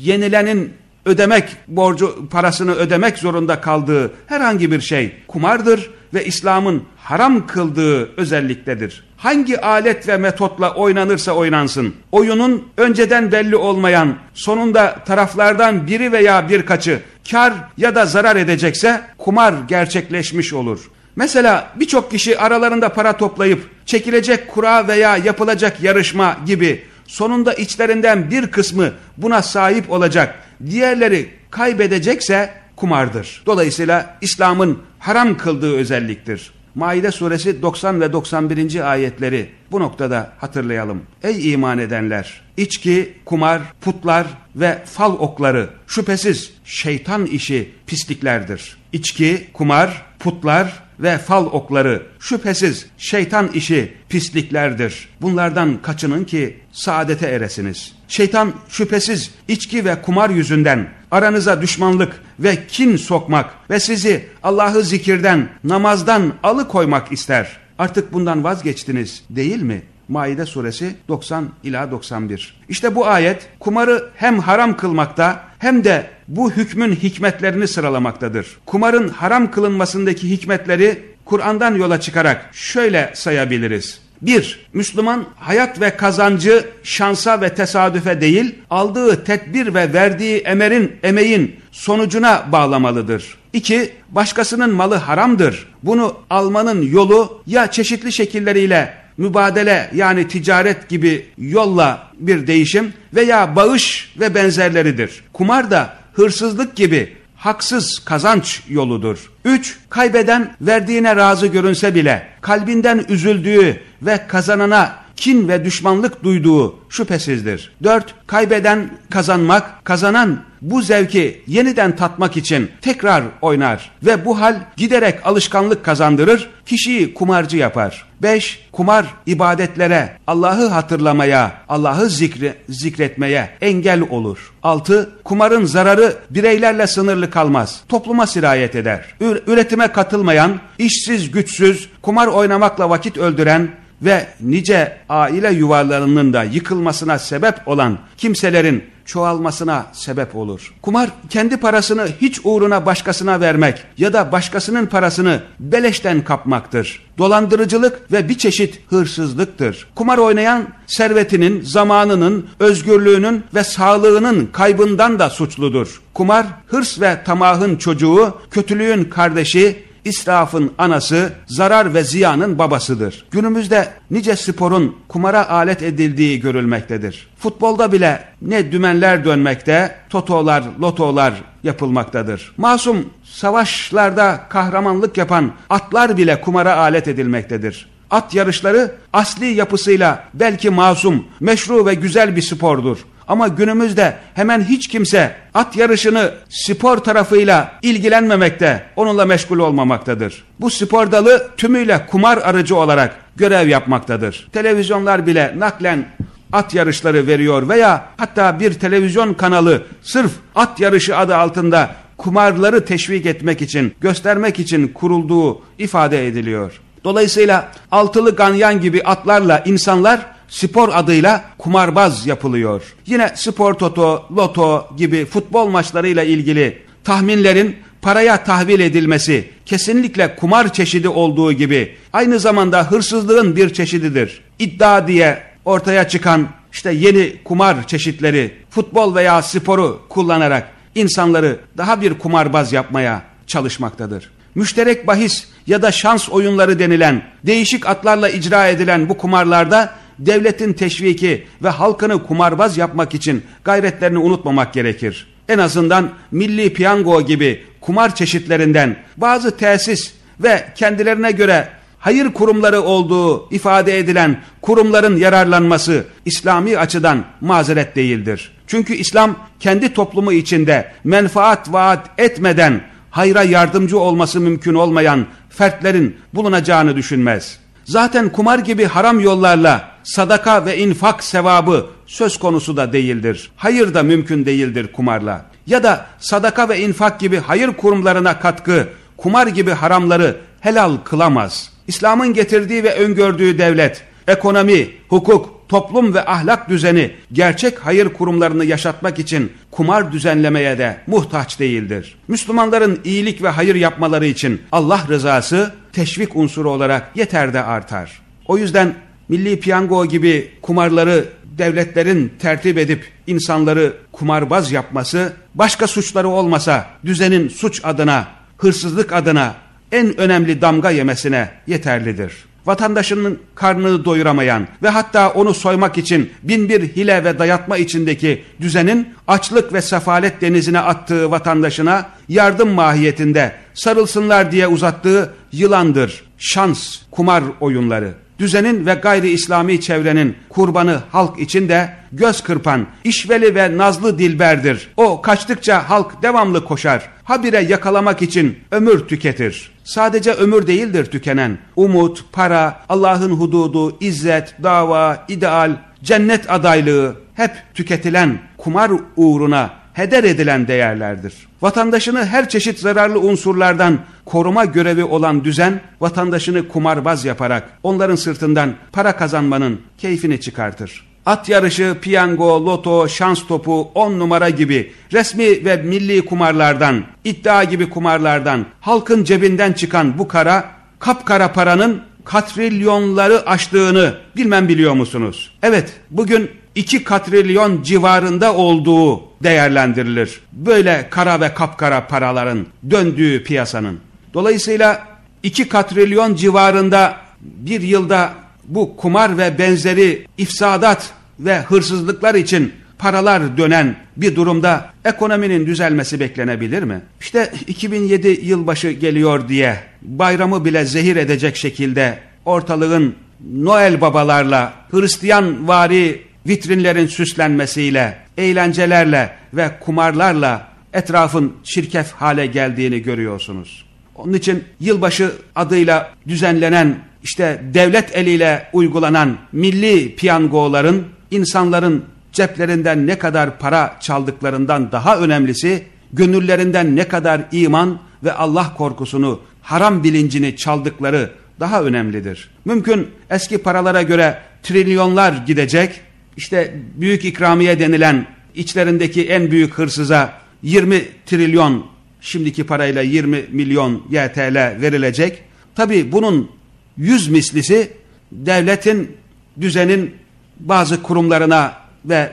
A: yenilenin ödemek borcu parasını ödemek zorunda kaldığı herhangi bir şey kumardır ve İslam'ın haram kıldığı özelliktedir. Hangi alet ve metotla oynanırsa oynansın, oyunun önceden belli olmayan, sonunda taraflardan biri veya birkaçı kar ya da zarar edecekse kumar gerçekleşmiş olur. Mesela birçok kişi aralarında para toplayıp çekilecek kura veya yapılacak yarışma gibi sonunda içlerinden bir kısmı buna sahip olacak, diğerleri kaybedecekse kumardır. Dolayısıyla İslam'ın haram kıldığı özelliktir. Maide suresi 90 ve 91. ayetleri bu noktada hatırlayalım. Ey iman edenler! İçki, kumar, putlar ve fal okları şüphesiz şeytan işi pisliklerdir. İçki, kumar, putlar ve fal okları şüphesiz şeytan işi pisliklerdir. Bunlardan kaçının ki saadete eresiniz. Şeytan şüphesiz içki ve kumar yüzünden aranıza düşmanlık ve kin sokmak ve sizi Allah'ı zikirden, namazdan alıkoymak ister. Artık bundan vazgeçtiniz değil mi? Maide suresi 90 ila 91. İşte bu ayet kumarı hem haram kılmakta hem de bu hükmün hikmetlerini sıralamaktadır. Kumarın haram kılınmasındaki hikmetleri Kur'an'dan yola çıkarak şöyle sayabiliriz. 1. Müslüman hayat ve kazancı şansa ve tesadüfe değil, aldığı tedbir ve verdiği emerin, emeğin sonucuna bağlamalıdır. 2. Başkasının malı haramdır. Bunu almanın yolu ya çeşitli şekilleriyle mübadele yani ticaret gibi yolla bir değişim veya bağış ve benzerleridir. Kumar da hırsızlık gibi haksız kazanç yoludur. 3. Kaybeden verdiğine razı görünse bile kalbinden üzüldüğü ve kazanana kin ve düşmanlık duyduğu şüphesizdir. 4. Kaybeden kazanmak, kazanan bu zevki yeniden tatmak için tekrar oynar ve bu hal giderek alışkanlık kazandırır, kişiyi kumarcı yapar. 5. Kumar ibadetlere, Allah'ı hatırlamaya, Allah'ı zikre, zikretmeye engel olur. 6. Kumarın zararı bireylerle sınırlı kalmaz. Topluma sirayet eder. Üretime katılmayan, işsiz, güçsüz, kumar oynamakla vakit öldüren, ve nice aile yuvalarının da yıkılmasına sebep olan kimselerin çoğalmasına sebep olur. Kumar kendi parasını hiç uğruna başkasına vermek ya da başkasının parasını beleşten kapmaktır. Dolandırıcılık ve bir çeşit hırsızlıktır. Kumar oynayan servetinin, zamanının, özgürlüğünün ve sağlığının kaybından da suçludur. Kumar hırs ve tamahın çocuğu, kötülüğün kardeşi, israfın anası, zarar ve ziyanın babasıdır. Günümüzde nice sporun kumara alet edildiği görülmektedir. Futbolda bile ne dümenler dönmekte, totolar, lotolar yapılmaktadır. Masum savaşlarda kahramanlık yapan atlar bile kumara alet edilmektedir. At yarışları asli yapısıyla belki masum, meşru ve güzel bir spordur. Ama günümüzde hemen hiç kimse at yarışını spor tarafıyla ilgilenmemekte, onunla meşgul olmamaktadır. Bu spor dalı tümüyle kumar aracı olarak görev yapmaktadır. Televizyonlar bile naklen at yarışları veriyor veya hatta bir televizyon kanalı sırf at yarışı adı altında kumarları teşvik etmek için, göstermek için kurulduğu ifade ediliyor. Dolayısıyla altılı ganyan gibi atlarla insanlar spor adıyla kumarbaz yapılıyor. Yine spor toto, loto gibi futbol maçlarıyla ilgili tahminlerin paraya tahvil edilmesi kesinlikle kumar çeşidi olduğu gibi aynı zamanda hırsızlığın bir çeşididir. İddia diye ortaya çıkan işte yeni kumar çeşitleri futbol veya sporu kullanarak insanları daha bir kumarbaz yapmaya çalışmaktadır. Müşterek bahis ya da şans oyunları denilen değişik atlarla icra edilen bu kumarlarda devletin teşviki ve halkını kumarbaz yapmak için gayretlerini unutmamak gerekir. En azından milli piyango gibi kumar çeşitlerinden bazı tesis ve kendilerine göre hayır kurumları olduğu ifade edilen kurumların yararlanması İslami açıdan mazeret değildir. Çünkü İslam kendi toplumu içinde menfaat vaat etmeden hayra yardımcı olması mümkün olmayan fertlerin bulunacağını düşünmez. Zaten kumar gibi haram yollarla sadaka ve infak sevabı söz konusu da değildir. Hayır da mümkün değildir kumarla. Ya da sadaka ve infak gibi hayır kurumlarına katkı, kumar gibi haramları helal kılamaz. İslam'ın getirdiği ve öngördüğü devlet, ekonomi, hukuk, toplum ve ahlak düzeni gerçek hayır kurumlarını yaşatmak için kumar düzenlemeye de muhtaç değildir. Müslümanların iyilik ve hayır yapmaları için Allah rızası teşvik unsuru olarak yeter de artar. O yüzden milli piyango gibi kumarları devletlerin tertip edip insanları kumarbaz yapması başka suçları olmasa düzenin suç adına, hırsızlık adına en önemli damga yemesine yeterlidir. Vatandaşının karnını doyuramayan ve hatta onu soymak için bin bir hile ve dayatma içindeki düzenin açlık ve sefalet denizine attığı vatandaşına yardım mahiyetinde sarılsınlar diye uzattığı yılandır, şans, kumar oyunları düzenin ve gayri İslami çevrenin kurbanı halk içinde göz kırpan, işveli ve nazlı dilberdir. O kaçtıkça halk devamlı koşar. Habire yakalamak için ömür tüketir. Sadece ömür değildir tükenen. Umut, para, Allah'ın hududu, izzet, dava, ideal, cennet adaylığı hep tüketilen kumar uğruna heder edilen değerlerdir. Vatandaşını her çeşit zararlı unsurlardan koruma görevi olan düzen, vatandaşını kumarbaz yaparak onların sırtından para kazanmanın keyfini çıkartır. At yarışı, piyango, loto, şans topu, on numara gibi resmi ve milli kumarlardan, iddia gibi kumarlardan halkın cebinden çıkan bu kara, kapkara paranın katrilyonları aştığını bilmem biliyor musunuz? Evet, bugün 2 katrilyon civarında olduğu değerlendirilir. Böyle kara ve kapkara paraların döndüğü piyasanın. Dolayısıyla 2 katrilyon civarında bir yılda bu kumar ve benzeri ifsadat ve hırsızlıklar için paralar dönen bir durumda ekonominin düzelmesi beklenebilir mi? İşte 2007 yılbaşı geliyor diye bayramı bile zehir edecek şekilde ortalığın Noel babalarla, Hristiyan vari vitrinlerin süslenmesiyle, eğlencelerle ve kumarlarla etrafın çirkef hale geldiğini görüyorsunuz. Onun için yılbaşı adıyla düzenlenen işte devlet eliyle uygulanan milli piyangoların insanların ceplerinden ne kadar para çaldıklarından daha önemlisi gönüllerinden ne kadar iman ve Allah korkusunu, haram bilincini çaldıkları daha önemlidir. Mümkün eski paralara göre trilyonlar gidecek, işte büyük ikramiye denilen içlerindeki en büyük hırsıza 20 trilyon şimdiki parayla 20 milyon YTL verilecek. Tabi bunun yüz mislisi devletin düzenin bazı kurumlarına ve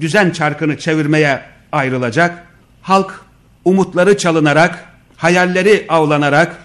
A: düzen çarkını çevirmeye ayrılacak. Halk umutları çalınarak, hayalleri avlanarak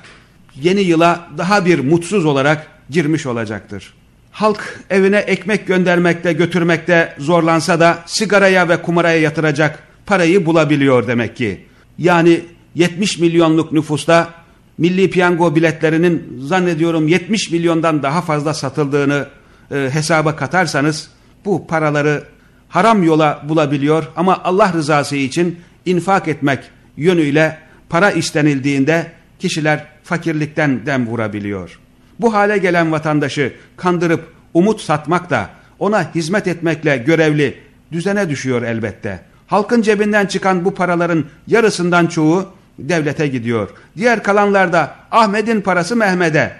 A: yeni yıla daha bir mutsuz olarak girmiş olacaktır. Halk evine ekmek göndermekte götürmekte zorlansa da sigaraya ve kumaraya yatıracak parayı bulabiliyor demek ki. Yani 70 milyonluk nüfusta milli piyango biletlerinin zannediyorum 70 milyondan daha fazla satıldığını e, hesaba katarsanız bu paraları haram yola bulabiliyor ama Allah rızası için infak etmek yönüyle para istenildiğinde kişiler fakirlikten dem vurabiliyor. Bu hale gelen vatandaşı kandırıp umut satmak da ona hizmet etmekle görevli düzene düşüyor elbette. Halkın cebinden çıkan bu paraların yarısından çoğu devlete gidiyor. Diğer kalanlar da Ahmet'in parası Mehmet'e.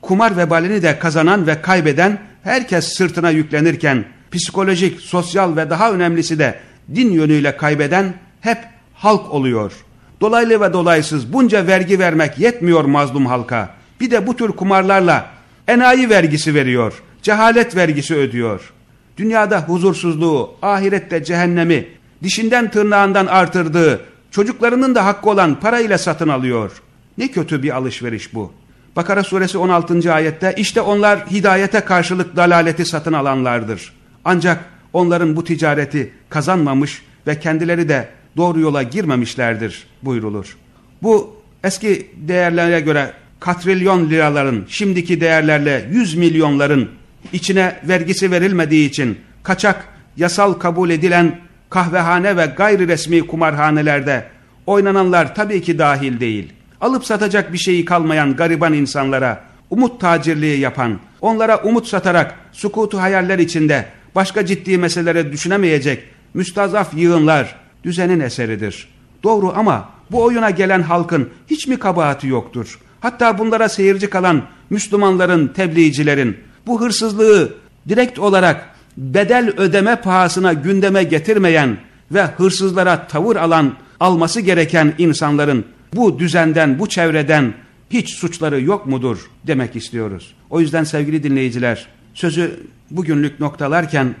A: Kumar vebalini de kazanan ve kaybeden herkes sırtına yüklenirken psikolojik, sosyal ve daha önemlisi de din yönüyle kaybeden hep halk oluyor. Dolaylı ve dolaysız bunca vergi vermek yetmiyor mazlum halka. Bir de bu tür kumarlarla enayi vergisi veriyor, cehalet vergisi ödüyor. Dünyada huzursuzluğu, ahirette cehennemi, dişinden tırnağından artırdığı, çocuklarının da hakkı olan parayla satın alıyor. Ne kötü bir alışveriş bu. Bakara suresi 16. ayette işte onlar hidayete karşılık dalaleti satın alanlardır. Ancak onların bu ticareti kazanmamış ve kendileri de doğru yola girmemişlerdir buyrulur. Bu eski değerlere göre katrilyon liraların şimdiki değerlerle yüz milyonların içine vergisi verilmediği için kaçak yasal kabul edilen kahvehane ve gayri resmi kumarhanelerde oynananlar tabii ki dahil değil. Alıp satacak bir şeyi kalmayan gariban insanlara umut tacirliği yapan, onlara umut satarak sukutu hayaller içinde başka ciddi meselelere düşünemeyecek müstazaf yığınlar düzenin eseridir. Doğru ama bu oyuna gelen halkın hiç mi kabahati yoktur? Hatta bunlara seyirci kalan Müslümanların, tebliğcilerin bu hırsızlığı direkt olarak bedel ödeme pahasına gündeme getirmeyen ve hırsızlara tavır alan, alması gereken insanların bu düzenden, bu çevreden hiç suçları yok mudur demek istiyoruz. O yüzden sevgili dinleyiciler, sözü bugünlük noktalarken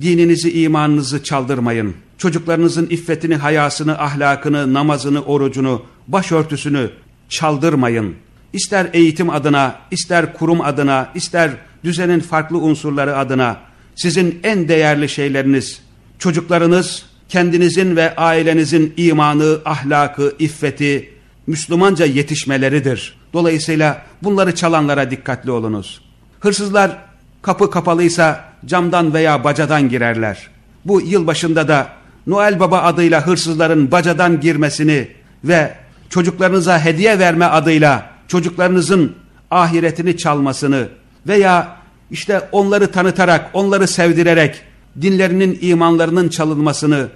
A: dininizi, imanınızı çaldırmayın. Çocuklarınızın iffetini, hayasını, ahlakını, namazını, orucunu, başörtüsünü çaldırmayın. İster eğitim adına, ister kurum adına, ister düzenin farklı unsurları adına sizin en değerli şeyleriniz, çocuklarınız, kendinizin ve ailenizin imanı, ahlakı, iffeti, Müslümanca yetişmeleridir. Dolayısıyla bunları çalanlara dikkatli olunuz. Hırsızlar kapı kapalıysa camdan veya bacadan girerler. Bu yıl başında da Noel Baba adıyla hırsızların bacadan girmesini ve çocuklarınıza hediye verme adıyla çocuklarınızın ahiretini çalmasını veya işte onları tanıtarak, onları sevdirerek dinlerinin, imanlarının çalınmasını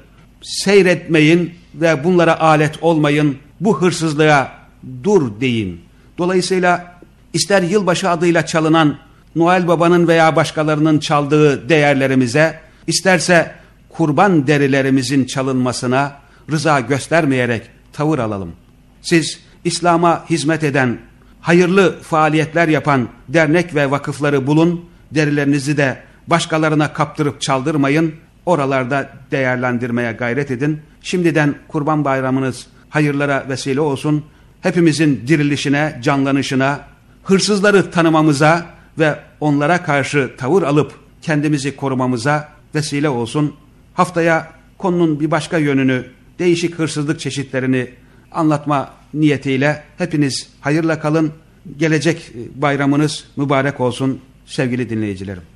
A: seyretmeyin ve bunlara alet olmayın. Bu hırsızlığa dur deyin. Dolayısıyla ister yılbaşı adıyla çalınan Noel Baba'nın veya başkalarının çaldığı değerlerimize, isterse kurban derilerimizin çalınmasına rıza göstermeyerek tavır alalım. Siz İslam'a hizmet eden, hayırlı faaliyetler yapan dernek ve vakıfları bulun, derilerinizi de başkalarına kaptırıp çaldırmayın, oralarda değerlendirmeye gayret edin. Şimdiden kurban bayramınız hayırlara vesile olsun. Hepimizin dirilişine, canlanışına, hırsızları tanımamıza ve onlara karşı tavır alıp kendimizi korumamıza vesile olsun. Haftaya konunun bir başka yönünü, değişik hırsızlık çeşitlerini anlatma niyetiyle hepiniz hayırla kalın. Gelecek bayramınız mübarek olsun sevgili dinleyicilerim.